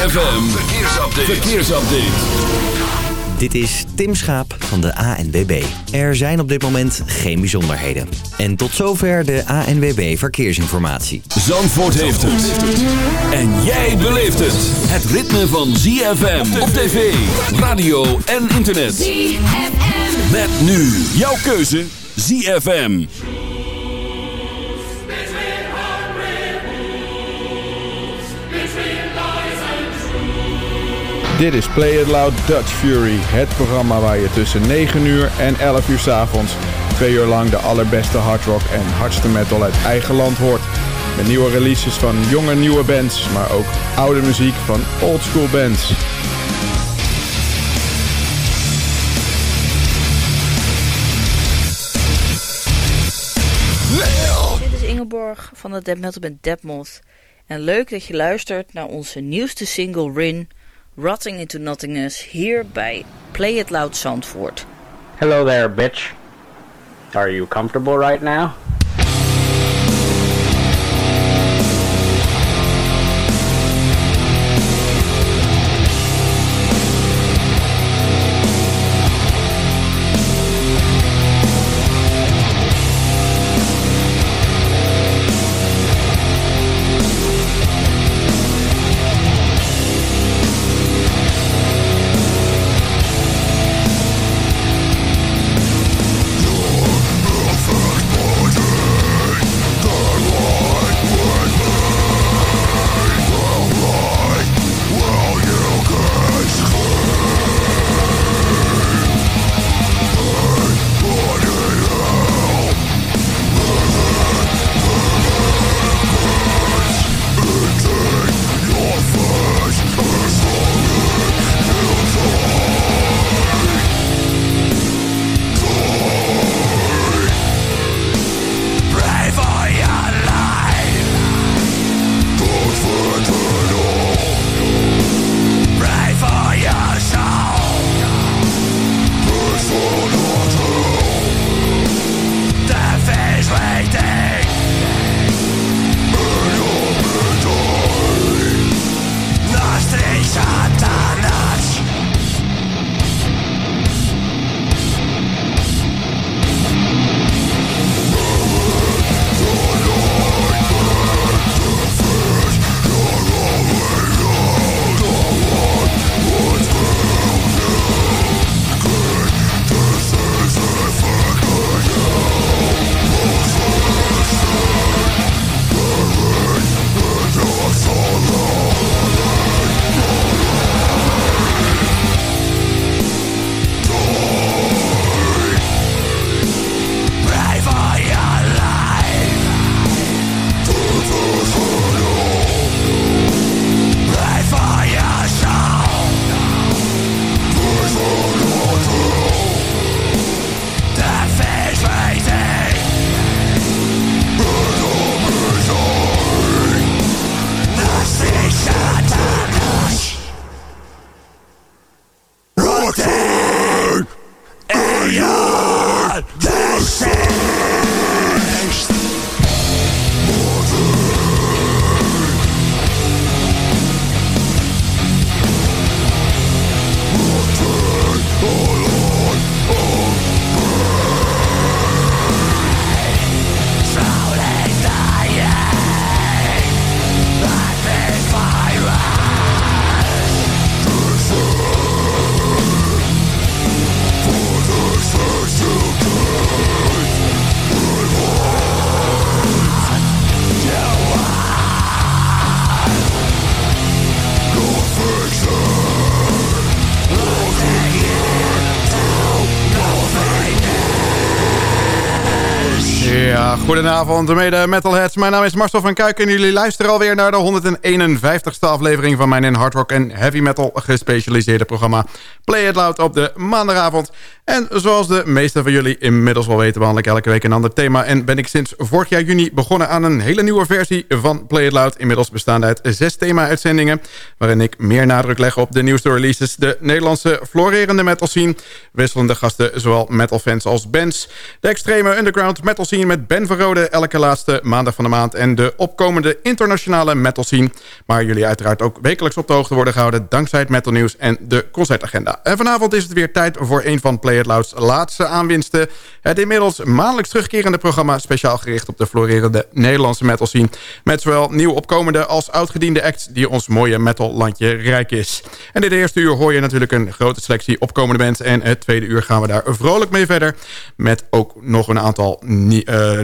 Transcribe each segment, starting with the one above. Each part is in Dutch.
ZFM, verkeersupdate. verkeersupdate. Dit is Tim Schaap van de ANWB. Er zijn op dit moment geen bijzonderheden. En tot zover de ANWB Verkeersinformatie. Zandvoort heeft het. En jij beleeft het. Het ritme van ZFM op tv, radio en internet. ZFM. Met nu jouw keuze ZFM. Dit is Play It Loud Dutch Fury, het programma waar je tussen 9 uur en 11 uur s avonds twee uur lang de allerbeste hardrock en hardste metal uit eigen land hoort. Met nieuwe releases van jonge nieuwe bands, maar ook oude muziek van oldschool bands. Dit is Ingeborg van de Dead Metal Band Deadmoth. En leuk dat je luistert naar onze nieuwste single Rin Rotting into Nothingness hier bij Play It Loud Zandvoort. Hello there, bitch. Are you comfortable right now? Goedenavond, mede metalheads. Mijn naam is Marcel van Kuik en jullie luisteren alweer naar de 151ste aflevering van mijn in hard rock en heavy metal gespecialiseerde programma Play It Loud op de maandagavond. En zoals de meesten van jullie inmiddels wel weten... behandel ik elke week een ander thema... en ben ik sinds vorig jaar juni begonnen aan een hele nieuwe versie van Play It Loud. Inmiddels bestaande uit zes thema-uitzendingen... waarin ik meer nadruk leg op de nieuwste releases... de Nederlandse florerende metal scene... wisselende gasten, zowel metalfans als bands... de extreme underground metal scene met Ben Verrode... elke laatste maandag van de maand... en de opkomende internationale metal scene... waar jullie uiteraard ook wekelijks op de hoogte worden gehouden... dankzij het metal nieuws en de concertagenda. En vanavond is het weer tijd voor een van Play Laatste aanwinsten... het inmiddels maandelijks terugkerende programma... speciaal gericht op de florerende Nederlandse metal scene... met zowel nieuw opkomende als oudgediende acts... die ons mooie metal landje rijk is. En dit eerste uur hoor je natuurlijk een grote selectie opkomende bands... en het tweede uur gaan we daar vrolijk mee verder... met ook nog een aantal... Uh,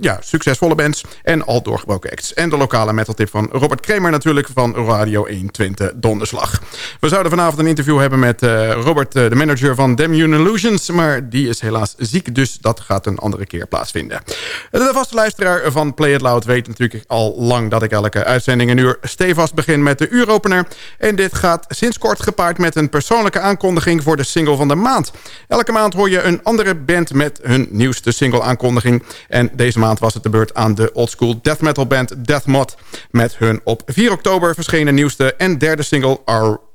ja, succesvolle bands en al doorgebroken acts. En de lokale metaltip van Robert Kremer natuurlijk van Radio 120 Donderslag. We zouden vanavond een interview hebben met uh, Robert, uh, de manager van Damn Illusions. Maar die is helaas ziek, dus dat gaat een andere keer plaatsvinden. De vaste luisteraar van Play It Loud weet natuurlijk al lang... dat ik elke uitzending een uur stevast begin met de uuropener. En dit gaat sinds kort gepaard met een persoonlijke aankondiging... voor de single van de maand. Elke maand hoor je een andere band met hun nieuwste single aankondiging. En deze maand was het de beurt aan de oldschool death metal band Deathmod... met hun op 4 oktober verschenen nieuwste en derde single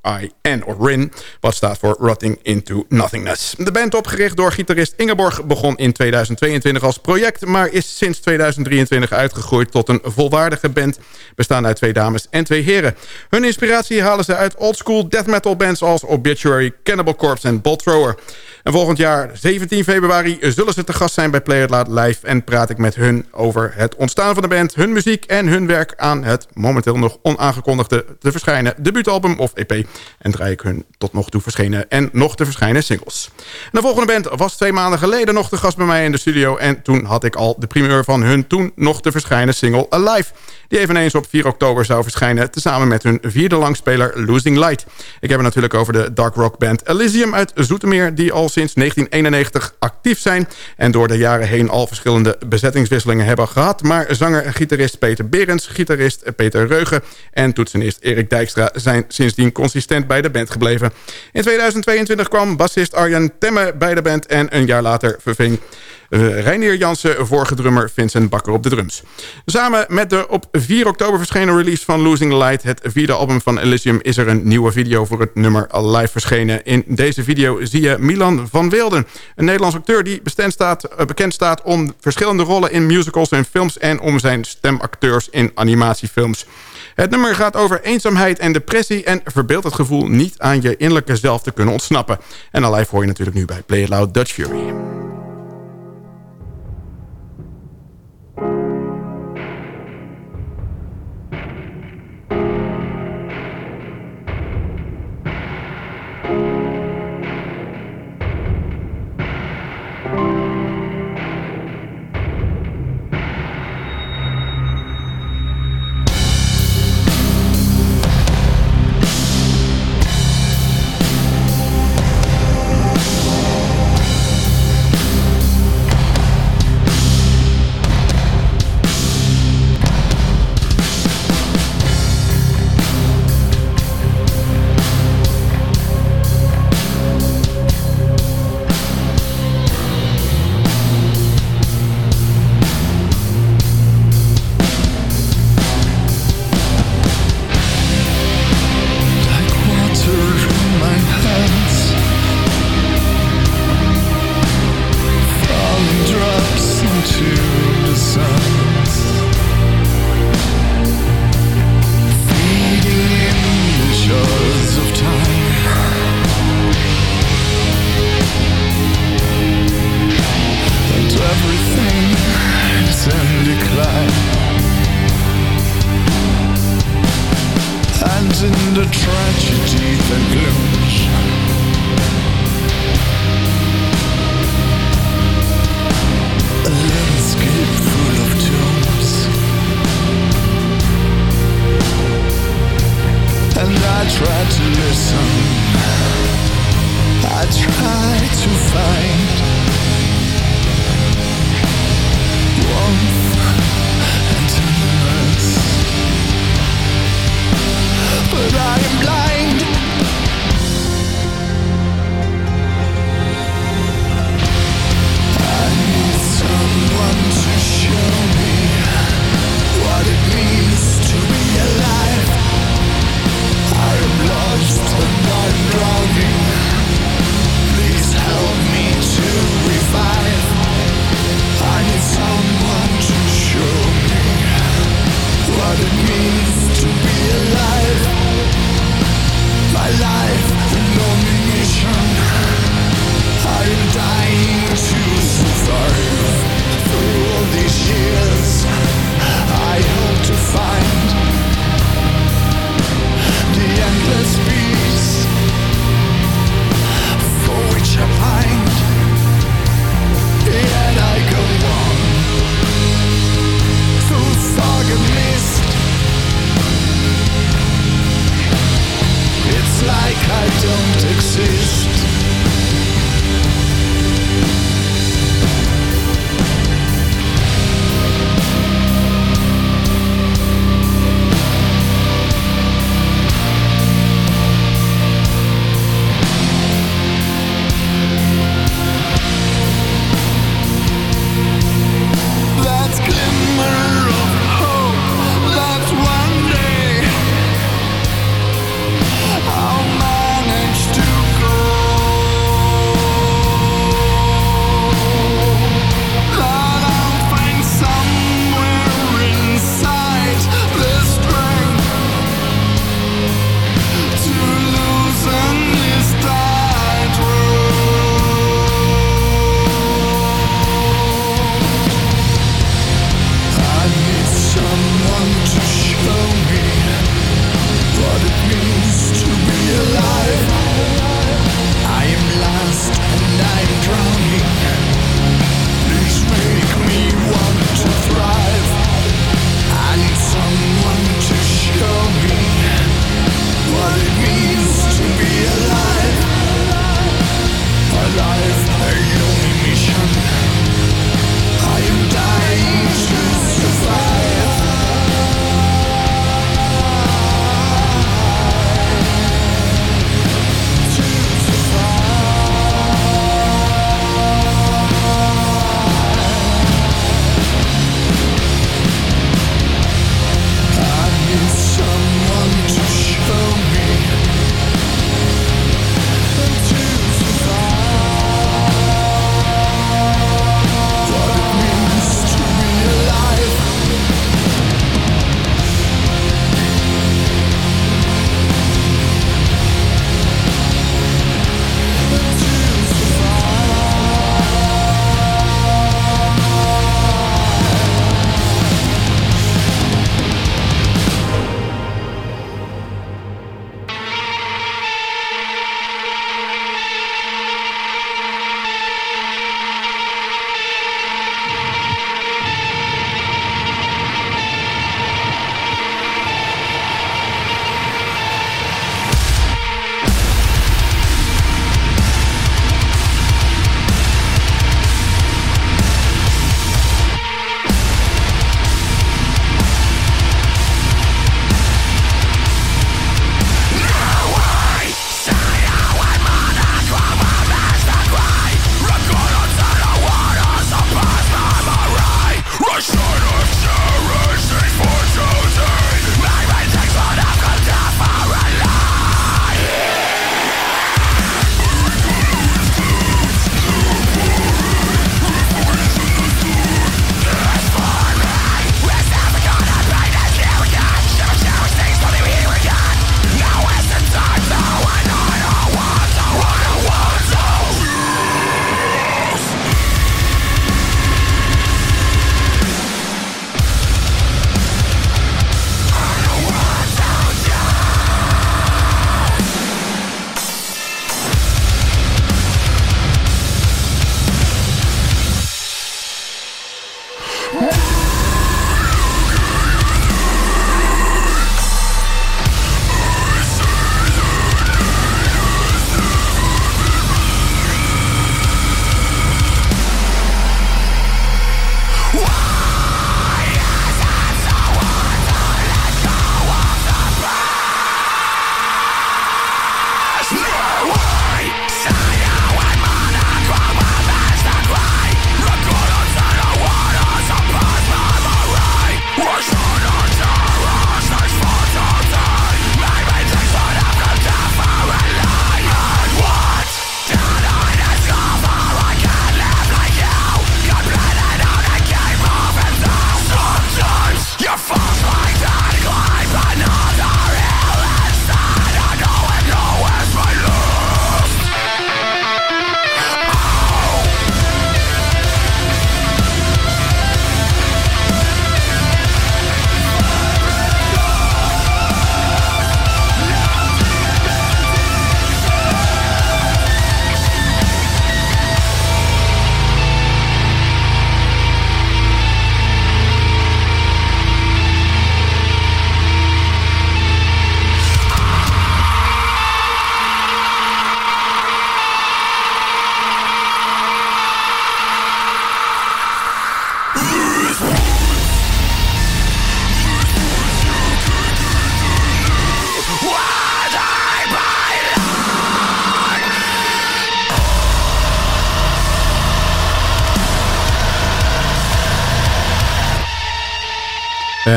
R.I.N. of RIN, wat staat voor Rotting Into Nothingness. De band opgericht door gitarist Ingeborg begon in 2022 als project... maar is sinds 2023 uitgegroeid tot een volwaardige band... bestaande uit twee dames en twee heren. Hun inspiratie halen ze uit oldschool death metal bands als Obituary, Cannibal Corpse en Bolt Thrower... En volgend jaar, 17 februari, zullen ze te gast zijn bij Play It Live... en praat ik met hun over het ontstaan van de band... hun muziek en hun werk aan het momenteel nog onaangekondigde te verschijnen debuutalbum of EP. En draai ik hun tot nog toe verschenen en nog te verschijnen singles. de volgende band was twee maanden geleden nog te gast bij mij in de studio... en toen had ik al de primeur van hun toen nog te verschijnen single Alive... die eveneens op 4 oktober zou verschijnen... tezamen met hun vierde langspeler Losing Light. Ik heb het natuurlijk over de dark rock band Elysium uit Zoetermeer... die al sinds 1991 actief zijn... en door de jaren heen al verschillende bezettingswisselingen hebben gehad. Maar zanger en gitarist Peter Berends, gitarist Peter Reugen... en toetsenist Erik Dijkstra zijn sindsdien consistent bij de band gebleven. In 2022 kwam bassist Arjan Temme bij de band... en een jaar later verving uh, Reinier Jansen, vorige drummer Vincent Bakker op de drums. Samen met de op 4 oktober verschenen release van Losing Light... het vierde album van Elysium... is er een nieuwe video voor het nummer Alive verschenen. In deze video zie je Milan van Wilden. Een Nederlands acteur die staat, uh, bekend staat... om verschillende rollen in musicals en films... en om zijn stemacteurs in animatiefilms. Het nummer gaat over eenzaamheid en depressie... en verbeeldt het gevoel niet aan je innerlijke zelf te kunnen ontsnappen. En Alive hoor je natuurlijk nu bij Play It Loud Dutch Fury.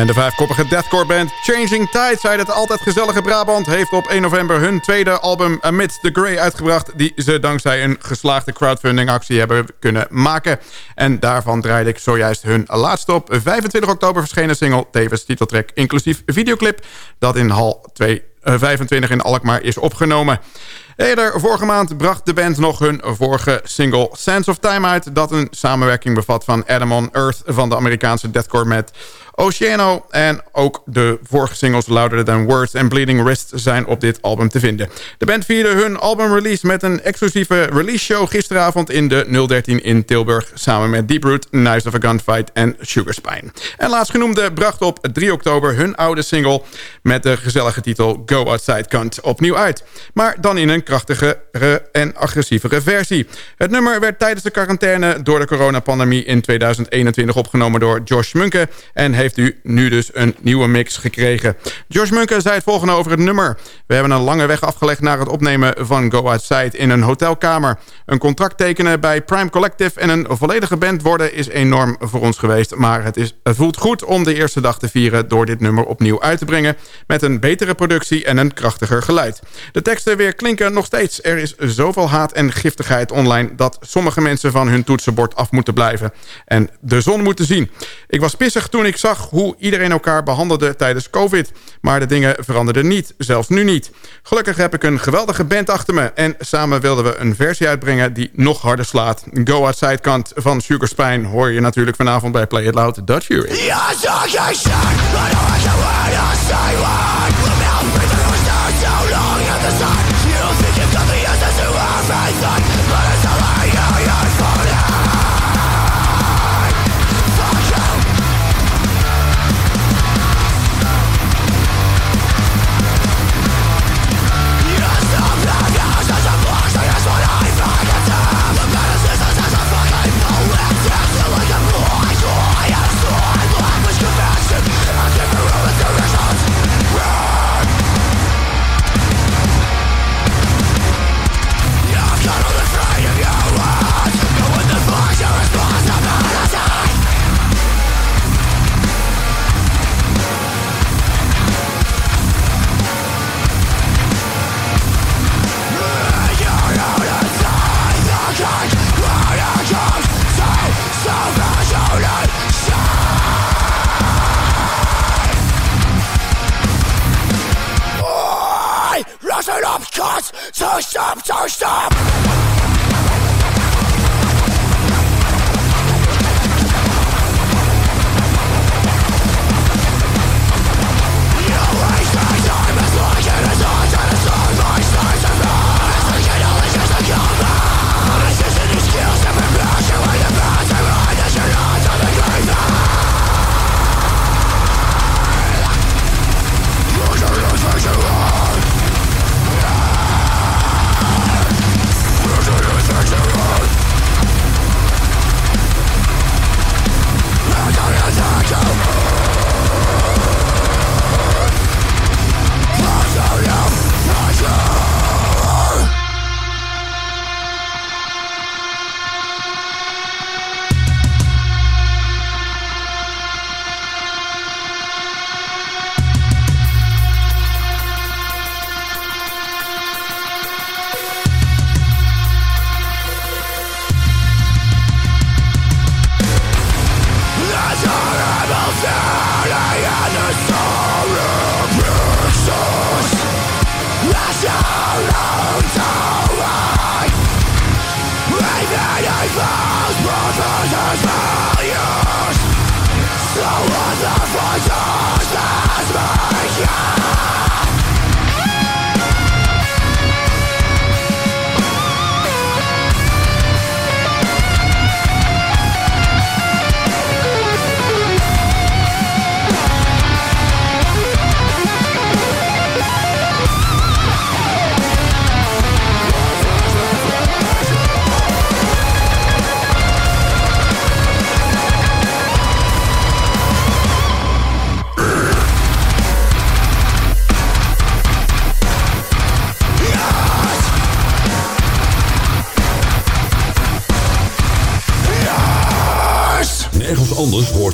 De vijfkoppige deathcore band Changing Tides uit het altijd gezellige Brabant... heeft op 1 november hun tweede album Amidst the Grey uitgebracht... die ze dankzij een geslaagde crowdfunding actie hebben kunnen maken. En daarvan draaide ik zojuist hun laatste op 25 oktober verschenen single... tevens titeltrack inclusief videoclip... dat in hal 2 25 in Alkmaar is opgenomen. Eerder vorige maand bracht de band nog hun vorige single Sense of Time uit... dat een samenwerking bevat van Adam on Earth van de Amerikaanse deathcore met Oceano en ook de vorige singles Louder Than Words en Bleeding Wrist zijn op dit album te vinden. De band vierde hun albumrelease met een exclusieve release show gisteravond in de 013 in Tilburg... samen met Deeproot, Knives of a Gunfight en Sugarspine. En laatstgenoemde bracht op 3 oktober hun oude single met de gezellige titel Go Outside Cunt opnieuw uit. Maar dan in een krachtigere en agressievere versie. Het nummer werd tijdens de quarantaine door de coronapandemie in 2021 opgenomen door Josh Munke en heeft u nu dus een nieuwe mix gekregen. George Munker zei het volgende over het nummer. We hebben een lange weg afgelegd naar het opnemen van Go Outside in een hotelkamer. Een contract tekenen bij Prime Collective en een volledige band worden is enorm voor ons geweest. Maar het, is, het voelt goed om de eerste dag te vieren door dit nummer opnieuw uit te brengen. Met een betere productie en een krachtiger geluid. De teksten weer klinken nog steeds. Er is zoveel haat en giftigheid online dat sommige mensen van hun toetsenbord af moeten blijven. En de zon moeten zien. Ik was pissig toen ik zag hoe iedereen elkaar behandelde tijdens COVID. Maar de dingen veranderden niet, zelfs nu niet. Gelukkig heb ik een geweldige band achter me. En samen wilden we een versie uitbrengen die nog harder slaat. Go Outside kant van Sugarspine hoor je natuurlijk vanavond bij Play It Loud Dutch Fury. So stop, so stop!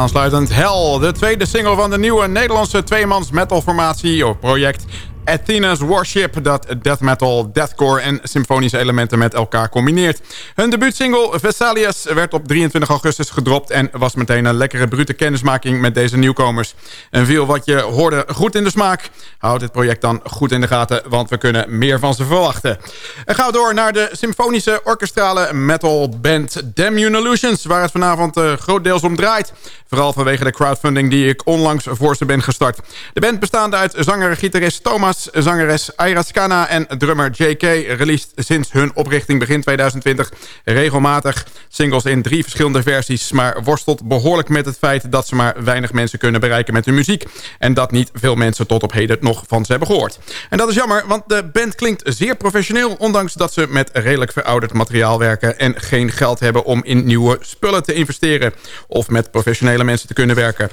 Aansluitend. Hell, de tweede single van de nieuwe Nederlandse tweemans metalformatie of project Athena's Warship... dat death metal, deathcore en symfonische elementen met elkaar combineert. Hun debuutsingle Vesalius werd op 23 augustus gedropt... en was meteen een lekkere brute kennismaking met deze nieuwkomers. En viel wat je hoorde goed in de smaak. Houd dit project dan goed in de gaten, want we kunnen meer van ze verwachten. En gaan we door naar de symfonische orkestrale metal band Damn Illusions... waar het vanavond uh, grootdeels om draait. Vooral vanwege de crowdfunding die ik onlangs voor ze ben gestart. De band bestaande uit zanger-gitarist Thomas, zangeres Ira Skana en drummer JK... released sinds hun oprichting begin 2020 regelmatig singles in drie verschillende versies... maar worstelt behoorlijk met het feit dat ze maar weinig mensen kunnen bereiken met hun muziek... en dat niet veel mensen tot op heden nog van ze hebben gehoord. En dat is jammer, want de band klinkt zeer professioneel... ondanks dat ze met redelijk verouderd materiaal werken... en geen geld hebben om in nieuwe spullen te investeren... of met professionele mensen te kunnen werken.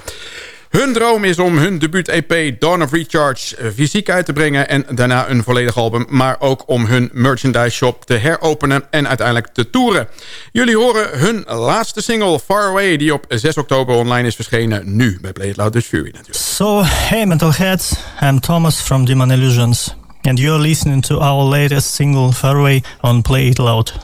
Hun droom is om hun debuut-EP Dawn of Recharge fysiek uit te brengen... en daarna een volledig album, maar ook om hun merchandise shop te heropenen... en uiteindelijk te toeren. Jullie horen hun laatste single Far Away... die op 6 oktober online is verschenen, nu bij Play It Loud Fury natuurlijk. So, hey metalheads, I'm Thomas from Demon Illusions... and you're listening to our latest single Far Away on Play It Loud.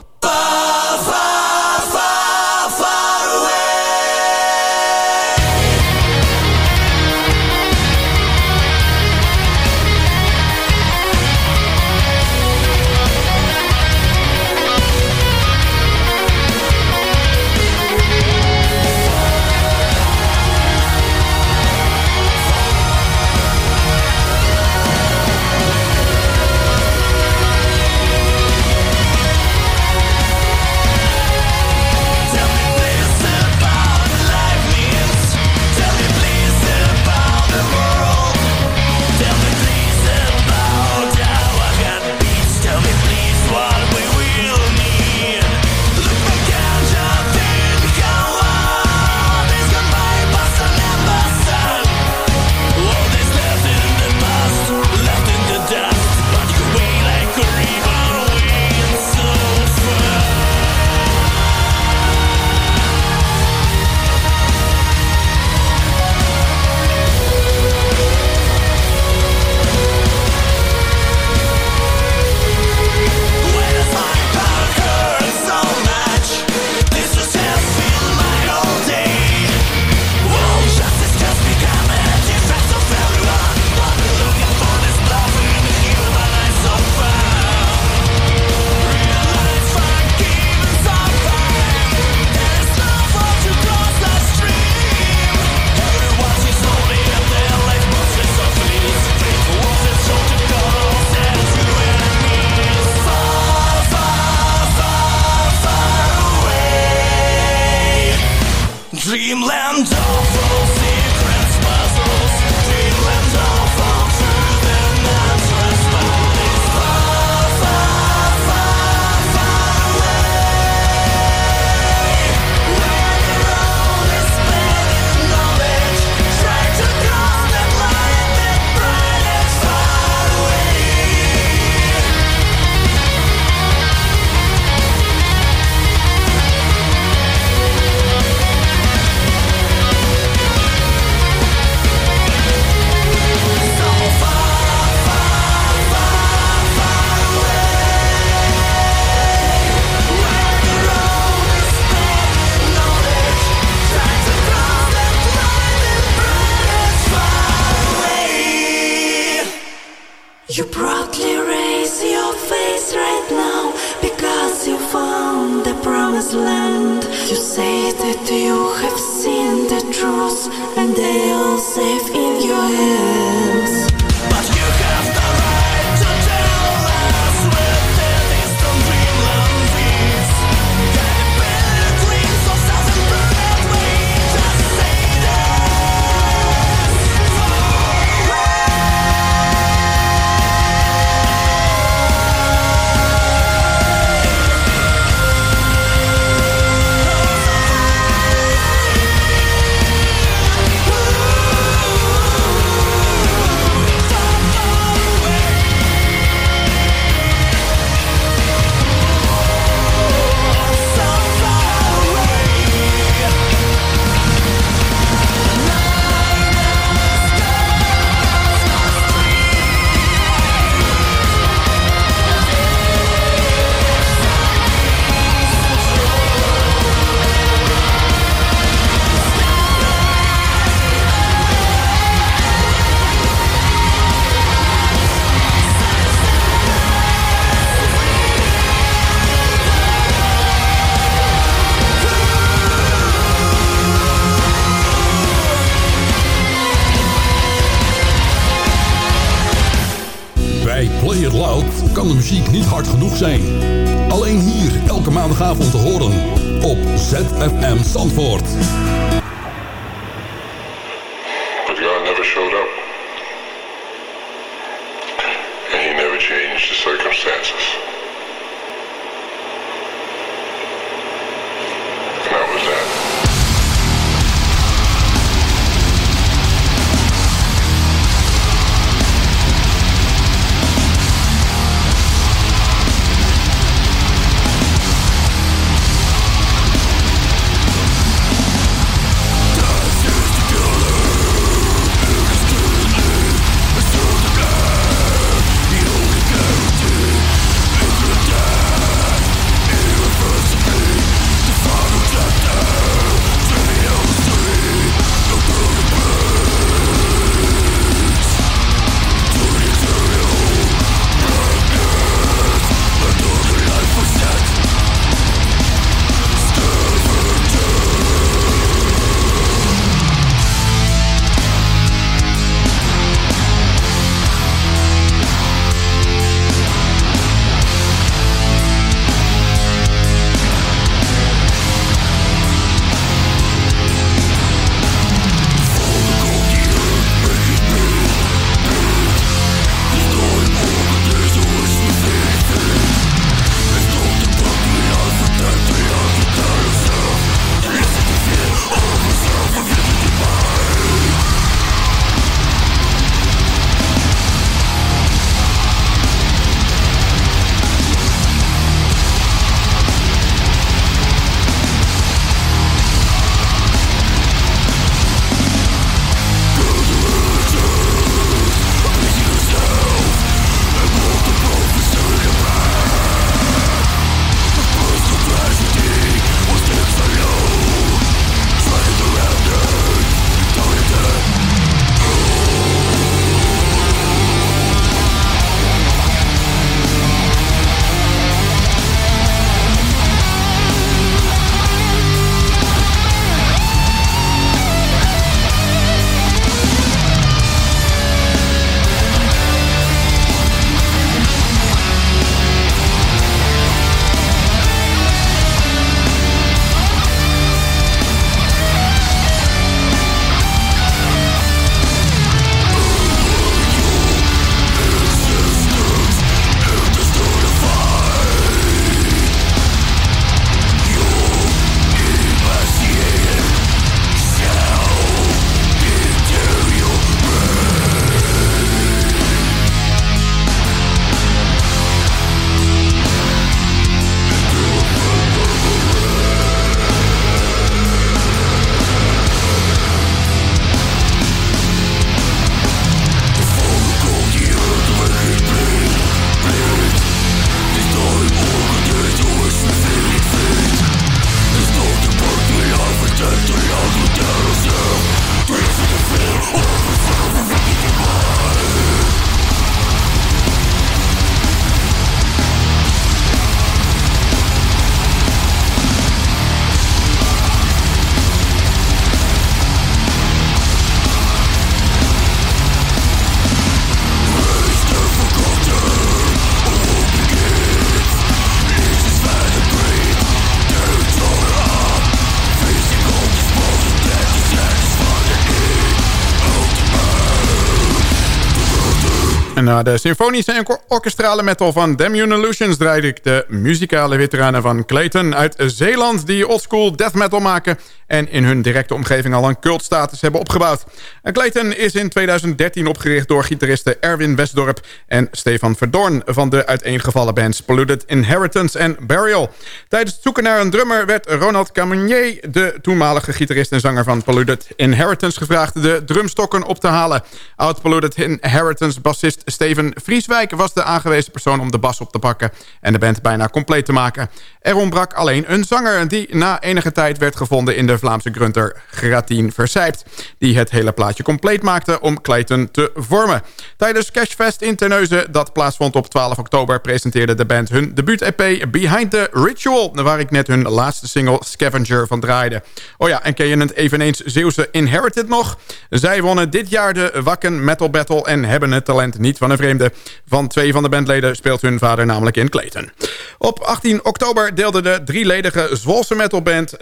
De symfonische en orkestrale metal van Damien Illusions... draaide ik de muzikale veteranen van Clayton uit Zeeland... die oldschool death metal maken... en in hun directe omgeving al een cultstatus hebben opgebouwd. En Clayton is in 2013 opgericht door gitaristen Erwin Westdorp... en Stefan Verdorn van de uiteengevallen bands Polluted Inheritance en Burial. Tijdens het zoeken naar een drummer werd Ronald Camonier... de toenmalige gitarist en zanger van Polluted Inheritance gevraagd... de drumstokken op te halen. Oud-Polluted Inheritance bassist Steven Vrieswijk was de aangewezen persoon om de bas op te pakken en de band bijna compleet te maken. Er ontbrak alleen een zanger die na enige tijd werd gevonden in de Vlaamse grunter Gratien Versijpt, die het hele plaatje compleet maakte om Clayton te vormen. Tijdens Cashfest in Terneuzen, dat plaatsvond op 12 oktober, presenteerde de band hun debuut-EP Behind the Ritual, waar ik net hun laatste single Scavenger van draaide. Oh ja, en ken je het eveneens Zeeuwse Inherited nog? Zij wonnen dit jaar de Wakken Metal Battle en hebben het talent niet van vreemde. Van twee van de bandleden speelt hun vader namelijk in Clayton. Op 18 oktober deelde de drieledige Zwolse metalband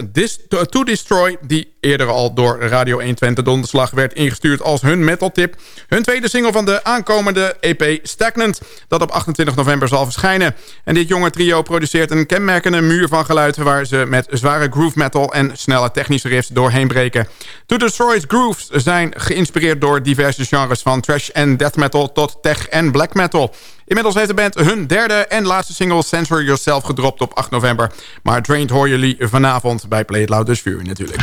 To Destroy... die eerder al door Radio 1 Twente donderslag werd ingestuurd als hun metaltip... hun tweede single van de aankomende EP Stagnant... dat op 28 november zal verschijnen. En dit jonge trio produceert een kenmerkende muur van geluid... waar ze met zware groove metal en snelle technische riffs doorheen breken. To Destroy's grooves zijn geïnspireerd door diverse genres... van trash en death metal tot tech en black metal... Inmiddels heeft de band hun derde en laatste single Censor Yourself gedropt op 8 november. Maar Drained hoor jullie vanavond bij Play It Loud Dus Fury natuurlijk.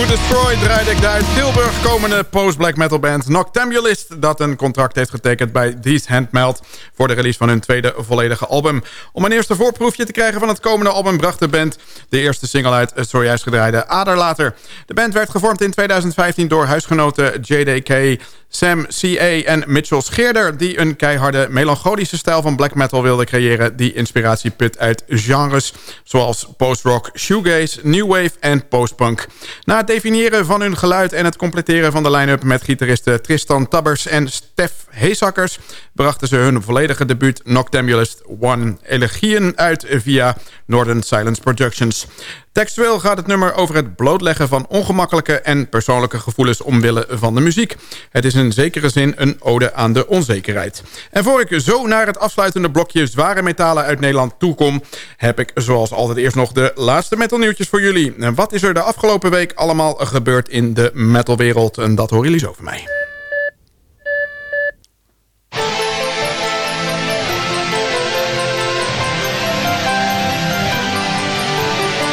To Destroy draaide ik de uit Tilburg komende post-black metal band Noctambulist... dat een contract heeft getekend bij These Handmeld... voor de release van hun tweede volledige album. Om een eerste voorproefje te krijgen van het komende album... bracht de band de eerste single uit het zojuist gedraaide Aderlater. De band werd gevormd in 2015 door huisgenoten JDK... Sam C.A. en Mitchell Scheerder... die een keiharde melancholische stijl van black metal wilden creëren... die inspiratie put uit genres zoals post-rock, shoegaze, new wave en postpunk. Na het definiëren van hun geluid en het completeren van de line-up... met gitaristen Tristan Tabbers en Stef Heesakkers... brachten ze hun volledige debuut Noctambulist One Elegieën uit via Northern Silence Productions. Textueel gaat het nummer over het blootleggen van ongemakkelijke en persoonlijke gevoelens omwille van de muziek. Het is in zekere zin een ode aan de onzekerheid. En voor ik zo naar het afsluitende blokje zware metalen uit Nederland toekom, heb ik zoals altijd eerst nog de laatste metalnieuwtjes voor jullie. En wat is er de afgelopen week allemaal gebeurd in de metalwereld? En dat horen jullie zo van mij.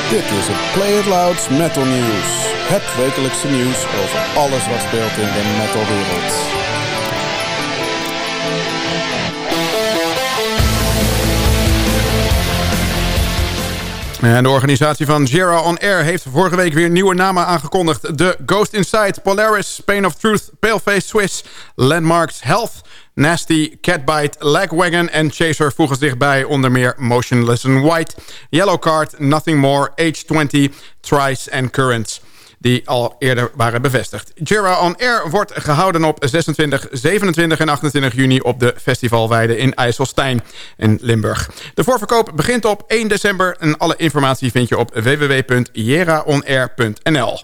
Dit is het Play It Loud Metal News. Het wekelijkse nieuws over alles wat speelt in de metalwereld. En de organisatie van Jera On Air heeft vorige week weer nieuwe namen aangekondigd. De Ghost Inside, Polaris, Pain of Truth, Paleface Swiss, Landmarks Health... Nasty, Catbite, Lagwagon en Chaser voegen zich bij onder meer Motionless in White, Yellow Card, Nothing More, H20, Trice en Currents die al eerder waren bevestigd. Jura On Air wordt gehouden op 26, 27 en 28 juni... op de festivalweide in IJsselstein in Limburg. De voorverkoop begint op 1 december... en alle informatie vind je op www.jeraonair.nl.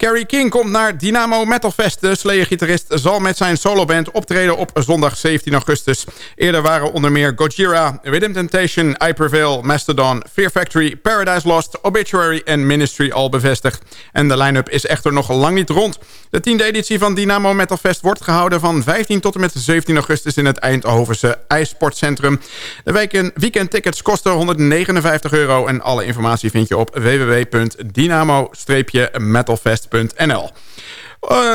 Carrie King komt naar Dynamo Metal Fest. De Slayer-gitarist zal met zijn soloband optreden op zondag 17 augustus. Eerder waren onder meer Gojira, Rhythm Temptation, I Prevail, Mastodon, Fear Factory, Paradise Lost, Obituary en Ministry al bevestigd. En de line-up is echter nog lang niet rond. De tiende editie van Dynamo Metal Fest wordt gehouden van 15 tot en met 17 augustus in het Eindhovense IJsportcentrum. De weekend, weekendtickets kosten 159 euro en alle informatie vind je op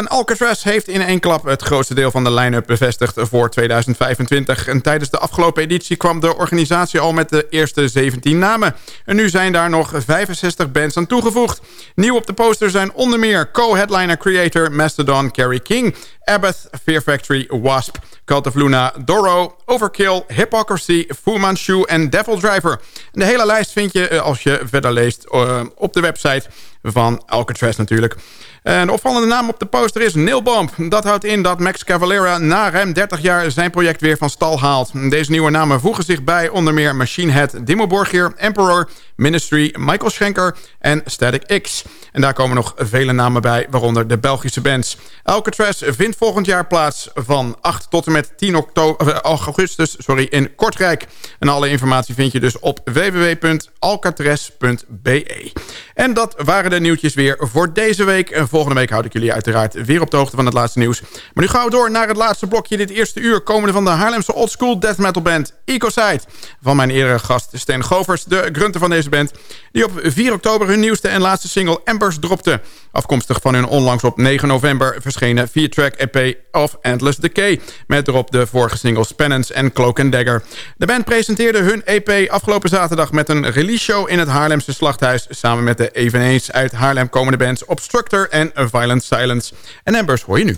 Alcatraz heeft in één klap het grootste deel van de line-up bevestigd voor 2025. En tijdens de afgelopen editie kwam de organisatie al met de eerste 17 namen. En nu zijn daar nog 65 bands aan toegevoegd. Nieuw op de poster zijn onder meer co-headliner creator Mastodon Carrie King... Abbott, Fear Factory, Wasp, Cult of Luna, Doro, Overkill, Hypocrisy, Fu Manchu en Devil Driver. De hele lijst vind je eh, als je verder leest uh, op de website van Alcatraz natuurlijk. Een opvallende naam op de poster is Nilbomb. Dat houdt in dat Max Cavalera na ruim 30 jaar zijn project weer van stal haalt. Deze nieuwe namen voegen zich bij onder meer Machine Head, Dimo Borgir, Emperor, Ministry, Michael Schenker en Static X. En daar komen nog vele namen bij, waaronder de Belgische bands. Alcatraz vindt volgend jaar plaats van 8 tot en met 10 oktober, eh, augustus sorry, in Kortrijk. En alle informatie vind je dus op www.alcatraz.be. En dat waren de nieuwtjes weer voor deze week. En volgende week houd ik jullie uiteraard weer op de hoogte van het laatste nieuws. Maar nu gaan we door naar het laatste blokje dit eerste uur... komende van de Haarlemse oldschool death metal band Ecoside. Van mijn eerdere gast Stan Govers, de grunter van deze band... die op 4 oktober hun nieuwste en laatste single Embers dropte. Afkomstig van hun onlangs op 9 november verschenen 4-track EP of Endless Decay... met erop de vorige singles Penance en Cloak and Dagger. De band presenteerde hun EP afgelopen zaterdag... met een release show in het Haarlemse Slachthuis... samen met de eveneens uit Haarlem komende bands Obstructor en Violent Silence. En Embers hoor je nu.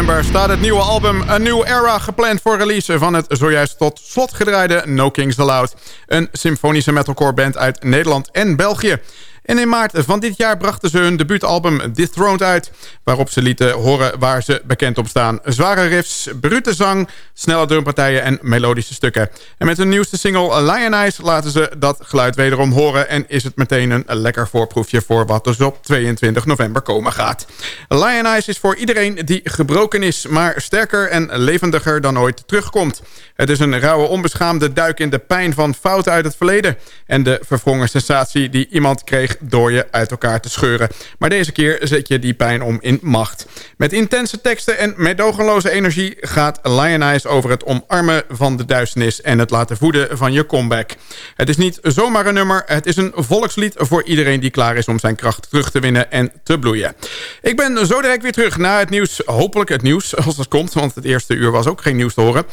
November staat het nieuwe album A New Era gepland voor release van het zojuist tot slot gedraaide No Kings Allowed. Een symfonische metalcore band uit Nederland en België. En in maart van dit jaar brachten ze hun debuutalbum Dethroned uit... waarop ze lieten horen waar ze bekend op staan. Zware riffs, brute zang, snelle drumpartijen en melodische stukken. En met hun nieuwste single Lion Eyes laten ze dat geluid wederom horen... en is het meteen een lekker voorproefje voor wat dus op 22 november komen gaat. Lion Eyes is voor iedereen die gebroken is... maar sterker en levendiger dan ooit terugkomt. Het is een rauwe onbeschaamde duik in de pijn van fouten uit het verleden... en de verwrongen sensatie die iemand kreeg door je uit elkaar te scheuren. Maar deze keer zet je die pijn om in macht. Met intense teksten en medogenloze energie gaat Lion Eyes over het omarmen van de duisternis... en het laten voeden van je comeback. Het is niet zomaar een nummer, het is een volkslied voor iedereen die klaar is om zijn kracht terug te winnen en te bloeien. Ik ben zo direct weer terug naar het nieuws, hopelijk het nieuws als dat komt... want het eerste uur was ook geen nieuws te horen.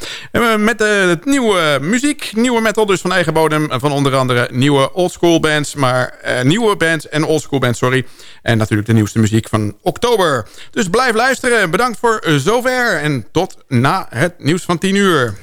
Met de nieuwe muziek, nieuwe metal dus van eigen bodem... van onder andere nieuwe oldschool bands, maar uh, nieuwe bands en oldschool bands, sorry. En natuurlijk de nieuwste muziek van oktober. Dus blijf luisteren. Bedankt voor zover en tot na het nieuws van 10 uur.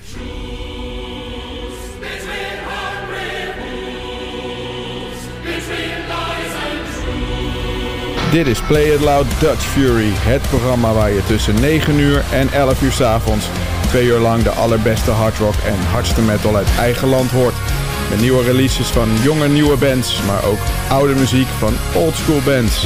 Dit is Play It Loud Dutch Fury, het programma waar je tussen 9 uur en 11 uur s avonds twee uur lang de allerbeste hardrock en hardste metal uit eigen land hoort. Met nieuwe releases van jonge nieuwe bands, maar ook oude muziek van oldschool bands.